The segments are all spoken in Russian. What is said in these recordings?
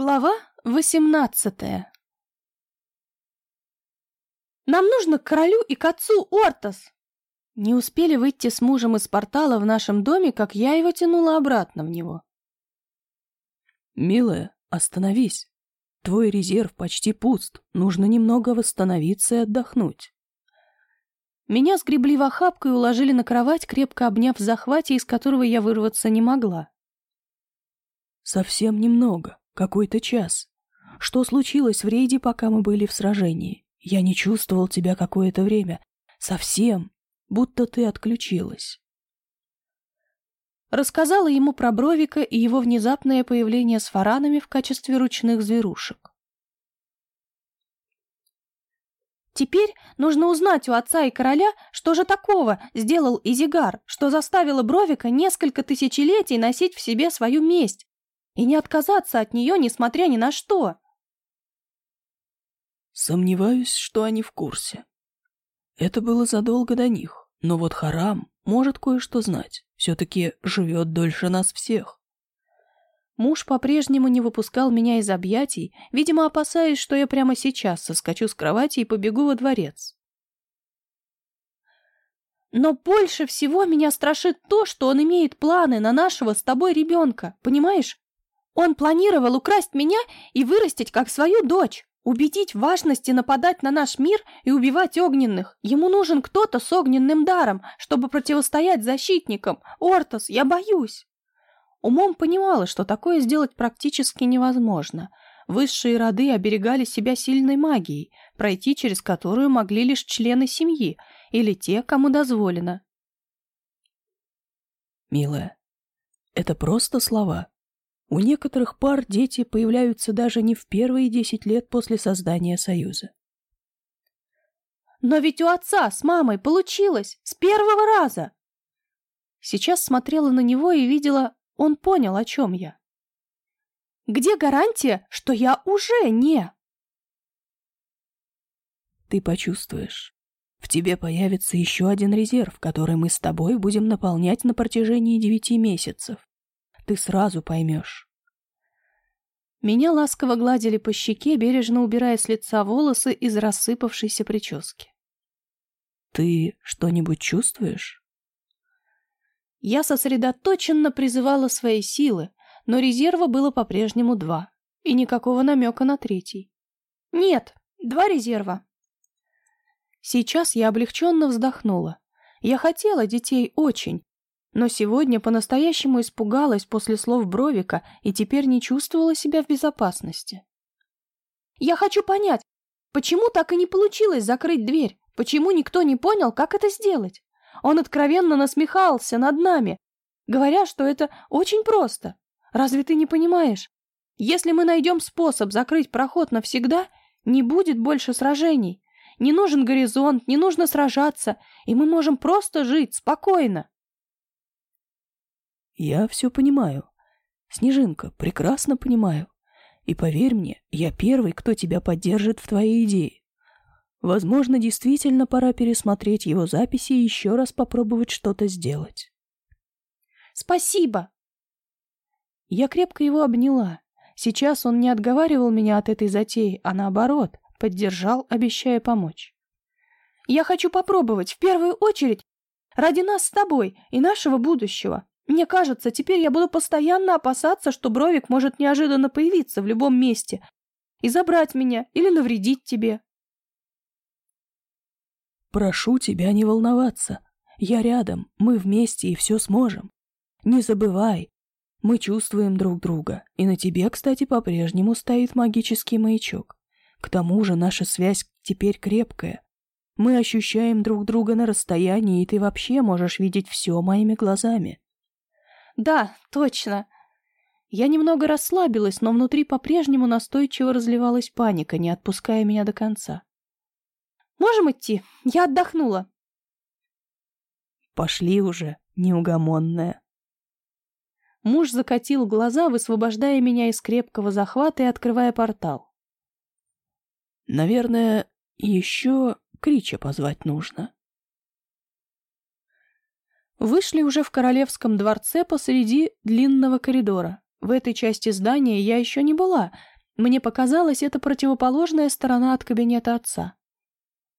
Глава восемнадцатая «Нам нужно к королю и к отцу, Ортос!» Не успели выйти с мужем из портала в нашем доме, как я его тянула обратно в него. «Милая, остановись. Твой резерв почти пуст. Нужно немного восстановиться и отдохнуть». Меня сгребли в охапку и уложили на кровать, крепко обняв в захвате, из которого я вырваться не могла. «Совсем немного. Какой-то час. Что случилось в рейде, пока мы были в сражении? Я не чувствовал тебя какое-то время. Совсем. Будто ты отключилась». Рассказала ему про Бровика и его внезапное появление с фаранами в качестве ручных зверушек. Теперь нужно узнать у отца и короля, что же такого сделал Изигар, что заставило Бровика несколько тысячелетий носить в себе свою месть и не отказаться от нее, несмотря ни на что. Сомневаюсь, что они в курсе. Это было задолго до них, но вот Харам может кое-что знать. Все-таки живет дольше нас всех. Муж по-прежнему не выпускал меня из объятий, видимо, опасаясь, что я прямо сейчас соскочу с кровати и побегу во дворец. Но больше всего меня страшит то, что он имеет планы на нашего с тобой ребенка, понимаешь? Он планировал украсть меня и вырастить как свою дочь. Убедить в важности нападать на наш мир и убивать огненных. Ему нужен кто-то с огненным даром, чтобы противостоять защитникам. Ортос, я боюсь. Умом понимала, что такое сделать практически невозможно. Высшие роды оберегали себя сильной магией, пройти через которую могли лишь члены семьи или те, кому дозволено. Милая, это просто слова. У некоторых пар дети появляются даже не в первые десять лет после создания союза. Но ведь у отца с мамой получилось с первого раза. Сейчас смотрела на него и видела, он понял, о чем я. Где гарантия, что я уже не? Ты почувствуешь. В тебе появится еще один резерв, который мы с тобой будем наполнять на протяжении девяти месяцев ты сразу поймешь. Меня ласково гладили по щеке, бережно убирая с лица волосы из рассыпавшейся прически. «Ты что-нибудь чувствуешь?» Я сосредоточенно призывала свои силы, но резерва было по-прежнему два, и никакого намека на третий. Нет, два резерва. Сейчас я облегченно вздохнула. Я хотела детей очень, но сегодня по-настоящему испугалась после слов Бровика и теперь не чувствовала себя в безопасности. «Я хочу понять, почему так и не получилось закрыть дверь? Почему никто не понял, как это сделать? Он откровенно насмехался над нами, говоря, что это очень просто. Разве ты не понимаешь? Если мы найдем способ закрыть проход навсегда, не будет больше сражений. Не нужен горизонт, не нужно сражаться, и мы можем просто жить спокойно. Я все понимаю. Снежинка, прекрасно понимаю. И поверь мне, я первый, кто тебя поддержит в твоей идее. Возможно, действительно пора пересмотреть его записи и еще раз попробовать что-то сделать. Спасибо. Я крепко его обняла. Сейчас он не отговаривал меня от этой затеи, а наоборот, поддержал, обещая помочь. Я хочу попробовать, в первую очередь, ради нас с тобой и нашего будущего. Мне кажется, теперь я буду постоянно опасаться, что Бровик может неожиданно появиться в любом месте и забрать меня или навредить тебе. Прошу тебя не волноваться. Я рядом, мы вместе и все сможем. Не забывай, мы чувствуем друг друга, и на тебе, кстати, по-прежнему стоит магический маячок. К тому же наша связь теперь крепкая. Мы ощущаем друг друга на расстоянии, и ты вообще можешь видеть все моими глазами. Да, точно. Я немного расслабилась, но внутри по-прежнему настойчиво разливалась паника, не отпуская меня до конца. Можем идти? Я отдохнула. Пошли уже, неугомонная. Муж закатил глаза, высвобождая меня из крепкого захвата и открывая портал. Наверное, еще Крича позвать нужно. Вышли уже в королевском дворце посреди длинного коридора. В этой части здания я еще не была. Мне показалось, это противоположная сторона от кабинета отца.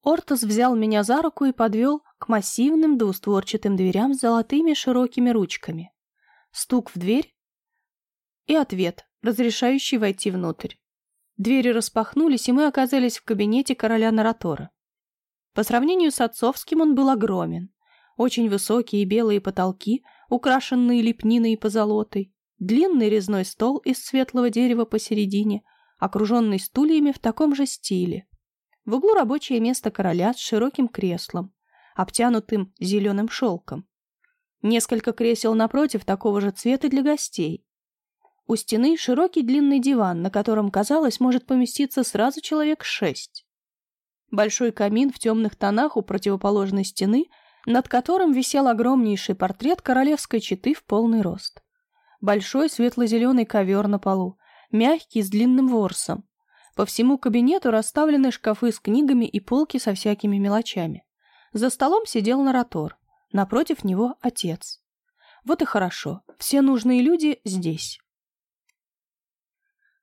Ортос взял меня за руку и подвел к массивным двустворчатым дверям с золотыми широкими ручками. Стук в дверь и ответ, разрешающий войти внутрь. Двери распахнулись, и мы оказались в кабинете короля Наратора. По сравнению с отцовским он был огромен. Очень высокие белые потолки, украшенные лепниной и позолотой, длинный резной стол из светлого дерева посередине, окруженный стульями в таком же стиле. В углу рабочее место короля с широким креслом, обтянутым зеленым шелком. Несколько кресел напротив такого же цвета для гостей. У стены широкий длинный диван, на котором, казалось, может поместиться сразу человек шесть. Большой камин в темных тонах у противоположной стены, над которым висел огромнейший портрет королевской четы в полный рост. Большой светло-зеленый ковер на полу, мягкий с длинным ворсом. По всему кабинету расставлены шкафы с книгами и полки со всякими мелочами. За столом сидел наратор. Напротив него отец. Вот и хорошо. Все нужные люди здесь.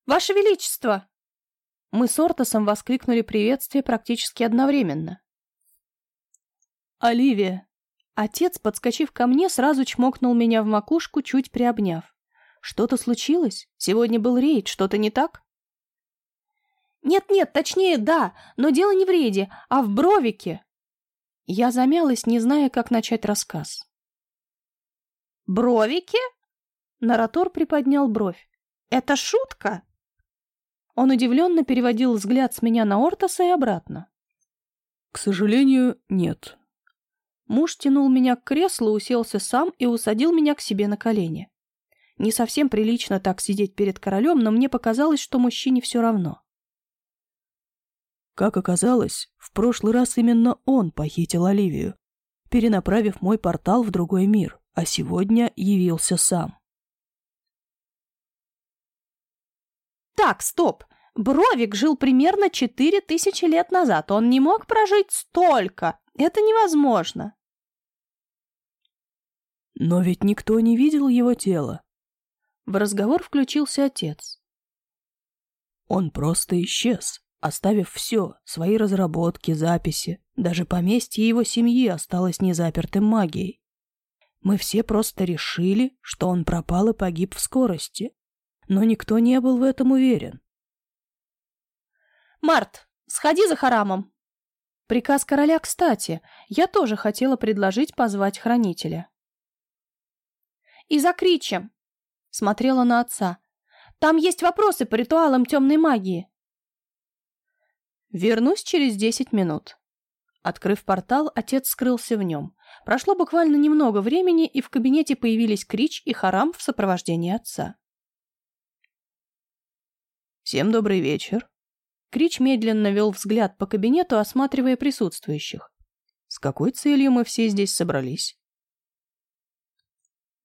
«Ваше Величество!» Мы с Ортосом воскликнули приветствие практически одновременно. «Оливия!» Отец, подскочив ко мне, сразу чмокнул меня в макушку, чуть приобняв. «Что-то случилось? Сегодня был рейд, что-то не так?» «Нет-нет, точнее, да, но дело не в рейде, а в Бровике!» Я замялась, не зная, как начать рассказ. «Бровики?» Наратор приподнял бровь. «Это шутка?» Он удивленно переводил взгляд с меня на Ортоса и обратно. «К сожалению, нет». Муж тянул меня к креслу, уселся сам и усадил меня к себе на колени. Не совсем прилично так сидеть перед королем, но мне показалось, что мужчине все равно. Как оказалось, в прошлый раз именно он похитил Оливию, перенаправив мой портал в другой мир, а сегодня явился сам. Так, стоп. Бровик жил примерно четыре тысячи лет назад. Он не мог прожить столько. Это невозможно. Но ведь никто не видел его тело. В разговор включился отец. Он просто исчез оставив все, свои разработки, записи. Даже поместье его семьи осталось незапертым магией. Мы все просто решили, что он пропал и погиб в скорости. Но никто не был в этом уверен. «Март, сходи за Харамом!» Приказ короля, кстати. Я тоже хотела предложить позвать хранителя. «И за Кричем!» Смотрела на отца. «Там есть вопросы по ритуалам темной магии. Вернусь через десять минут. Открыв портал, отец скрылся в нем. Прошло буквально немного времени, и в кабинете появились Крич и Харам в сопровождении отца. «Всем добрый вечер». Крич медленно вел взгляд по кабинету, осматривая присутствующих. «С какой целью мы все здесь собрались?»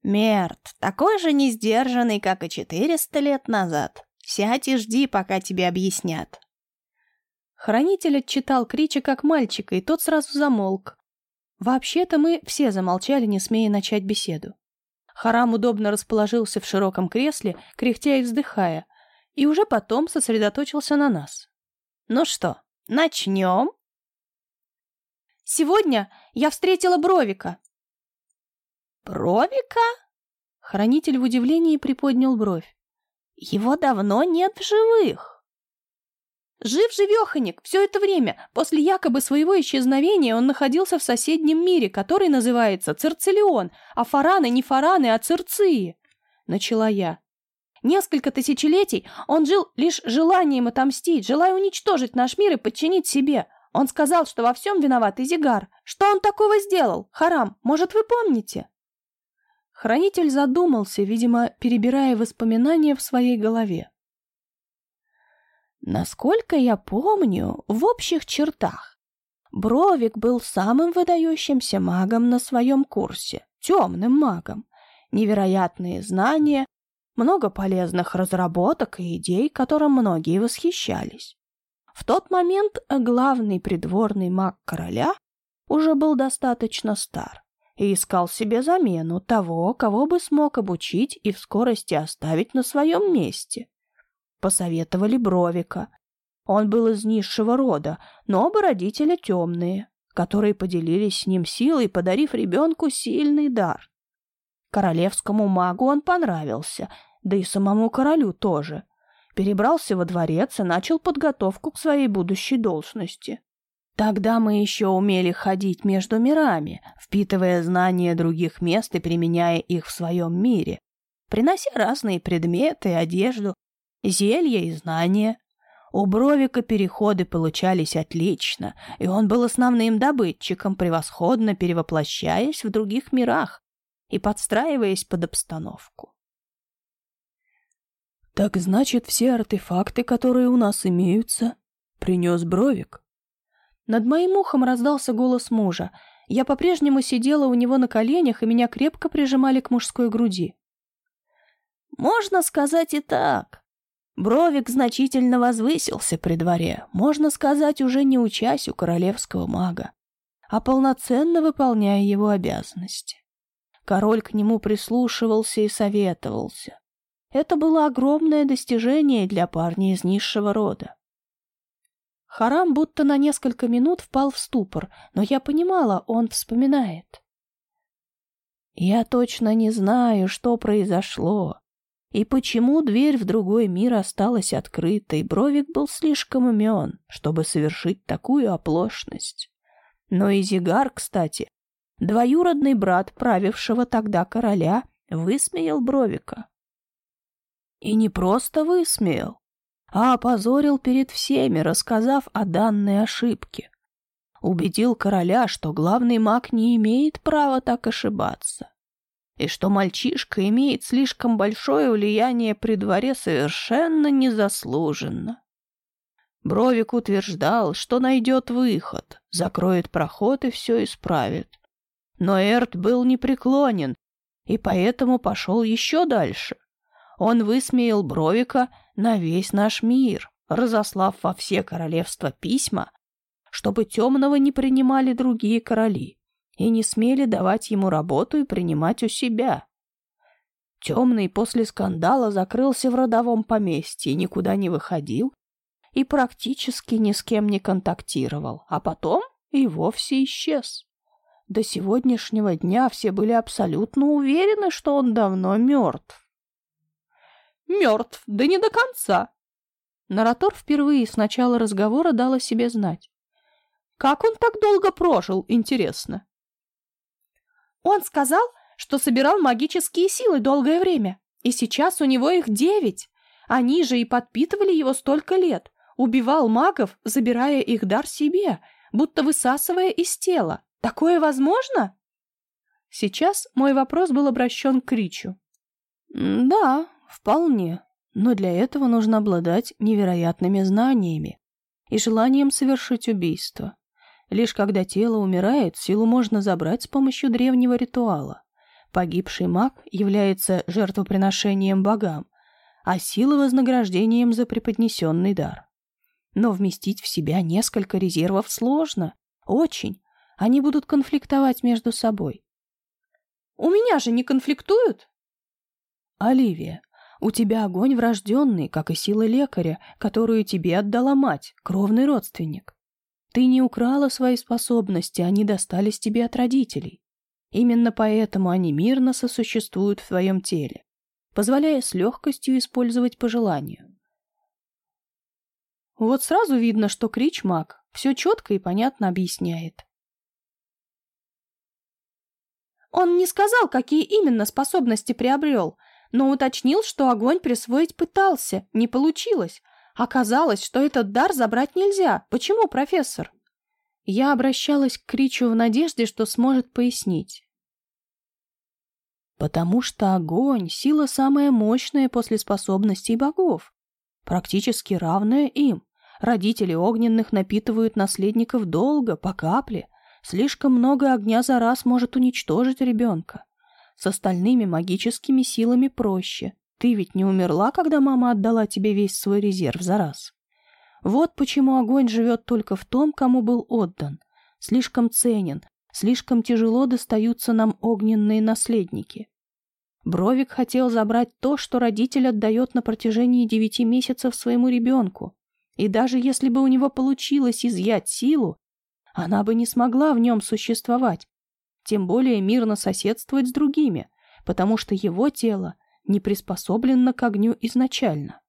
«Мерт, такой же несдержанный, как и четыреста лет назад. Сядь и жди, пока тебе объяснят», Хранитель отчитал Крича как мальчика, и тот сразу замолк. Вообще-то мы все замолчали, не смея начать беседу. Харам удобно расположился в широком кресле, кряхтя и вздыхая, и уже потом сосредоточился на нас. «Ну что, начнем?» «Сегодня я встретила Бровика». «Бровика?» Хранитель в удивлении приподнял бровь. «Его давно нет в живых». Жив-живеханик, все это время, после якобы своего исчезновения он находился в соседнем мире, который называется Церцелион, а фараны не фараны, а цирции. Начала я. Несколько тысячелетий он жил лишь желанием отомстить, желая уничтожить наш мир и подчинить себе. Он сказал, что во всем виноват Изигар. Что он такого сделал? Харам, может, вы помните? Хранитель задумался, видимо, перебирая воспоминания в своей голове. Насколько я помню, в общих чертах, Бровик был самым выдающимся магом на своем курсе, темным магом. Невероятные знания, много полезных разработок и идей, которым многие восхищались. В тот момент главный придворный маг короля уже был достаточно стар, и искал себе замену того, кого бы смог обучить и в скорости оставить на своем месте. Посоветовали Бровика. Он был из низшего рода, но оба родителя темные, которые поделились с ним силой, подарив ребенку сильный дар. Королевскому магу он понравился, да и самому королю тоже. Перебрался во дворец и начал подготовку к своей будущей должности. Тогда мы еще умели ходить между мирами, впитывая знания других мест и применяя их в своем мире, принося разные предметы, одежду, зелья и знания. У Бровика переходы получались отлично, и он был основным добытчиком, превосходно перевоплощаясь в других мирах и подстраиваясь под обстановку. «Так значит, все артефакты, которые у нас имеются, принес Бровик?» Над моим ухом раздался голос мужа. Я по-прежнему сидела у него на коленях, и меня крепко прижимали к мужской груди. «Можно сказать и так. Бровик значительно возвысился при дворе, можно сказать, уже не учась у королевского мага, а полноценно выполняя его обязанности. Король к нему прислушивался и советовался. Это было огромное достижение для парня из низшего рода. Харам будто на несколько минут впал в ступор, но я понимала, он вспоминает. Я точно не знаю, что произошло, и почему дверь в другой мир осталась открытой. Бровик был слишком умен, чтобы совершить такую оплошность. Но Изигар, кстати, двоюродный брат правившего тогда короля, высмеял Бровика. И не просто высмеял, а опозорил перед всеми, рассказав о данной ошибке. Убедил короля, что главный маг не имеет права так ошибаться, и что мальчишка имеет слишком большое влияние при дворе совершенно незаслуженно. Бровик утверждал, что найдет выход, закроет проход и все исправит. Но Эрт был непреклонен и поэтому пошел еще дальше. Он высмеял Бровика на весь наш мир, разослав во все королевства письма, чтобы темного не принимали другие короли и не смели давать ему работу и принимать у себя. Темный после скандала закрылся в родовом поместье, никуда не выходил и практически ни с кем не контактировал, а потом и вовсе исчез. До сегодняшнего дня все были абсолютно уверены, что он давно мертв. Мертв, да не до конца. Наратор впервые с начала разговора дал о себе знать. Как он так долго прожил, интересно? Он сказал, что собирал магические силы долгое время, и сейчас у него их девять. Они же и подпитывали его столько лет. Убивал магов, забирая их дар себе, будто высасывая из тела. Такое возможно? Сейчас мой вопрос был обращен к Ричу. «Да, Вполне. Но для этого нужно обладать невероятными знаниями и желанием совершить убийство. Лишь когда тело умирает, силу можно забрать с помощью древнего ритуала. Погибший маг является жертвоприношением богам, а сила — вознаграждением за преподнесенный дар. Но вместить в себя несколько резервов сложно. Очень. Они будут конфликтовать между собой. «У меня же не конфликтуют?» «Оливия, у тебя огонь врожденный, как и сила лекаря, которую тебе отдала мать, кровный родственник. Ты не украла свои способности, они достались тебе от родителей. Именно поэтому они мирно сосуществуют в твоем теле, позволяя с легкостью использовать по желанию. Вот сразу видно, что Крич маг все четко и понятно объясняет. Он не сказал, какие именно способности приобрел, но уточнил, что огонь присвоить пытался, не получилось. Оказалось, что этот дар забрать нельзя. Почему, профессор? Я обращалась к Кричу в надежде, что сможет пояснить. Потому что огонь — сила самая мощная после способностей богов, практически равная им. Родители огненных напитывают наследников долго, по капле. Слишком много огня за раз может уничтожить ребенка. С остальными магическими силами проще. Ты ведь не умерла, когда мама отдала тебе весь свой резерв за раз. Вот почему огонь живет только в том, кому был отдан. Слишком ценен, Слишком тяжело достаются нам огненные наследники. Бровик хотел забрать то, что родитель отдает на протяжении девяти месяцев своему ребенку. И даже если бы у него получилось изъять силу, она бы не смогла в нем существовать, тем более мирно соседствовать с другими, потому что его тело не приспособлено к огню изначально.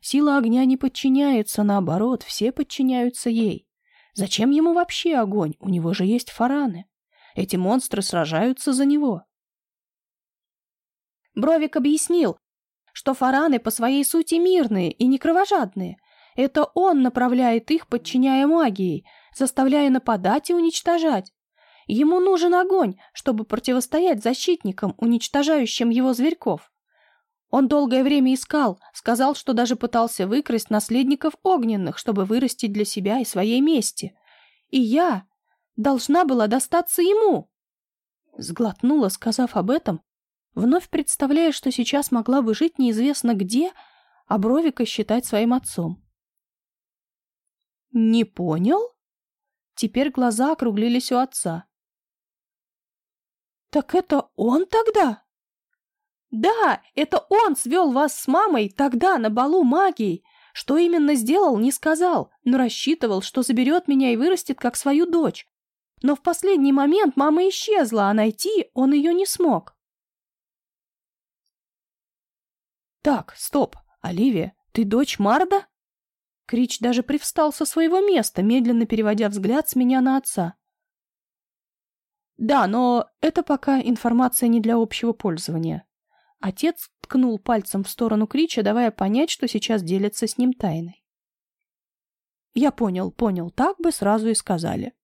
Сила огня не подчиняется, наоборот, все подчиняются ей. Зачем ему вообще огонь? У него же есть фараны. Эти монстры сражаются за него. Бровик объяснил, что фараны по своей сути мирные и не кровожадные. Это он направляет их, подчиняя магией, заставляя нападать и уничтожать. Ему нужен огонь, чтобы противостоять защитникам, уничтожающим его зверьков. Он долгое время искал, сказал, что даже пытался выкрасть наследников огненных, чтобы вырастить для себя и своей мести. И я должна была достаться ему. Сглотнула, сказав об этом, вновь представляя, что сейчас могла бы жить неизвестно где, а Бровика считать своим отцом. «Не понял?» Теперь глаза округлились у отца. «Так это он тогда?» «Да, это он свел вас с мамой тогда на балу магии. Что именно сделал, не сказал, но рассчитывал, что заберет меня и вырастет как свою дочь. Но в последний момент мама исчезла, а найти он ее не смог». «Так, стоп, Оливия, ты дочь Марда?» Крич даже привстал со своего места, медленно переводя взгляд с меня на отца. «Да, но это пока информация не для общего пользования. Отец ткнул пальцем в сторону Крича, давая понять, что сейчас делится с ним тайной. Я понял, понял, так бы сразу и сказали.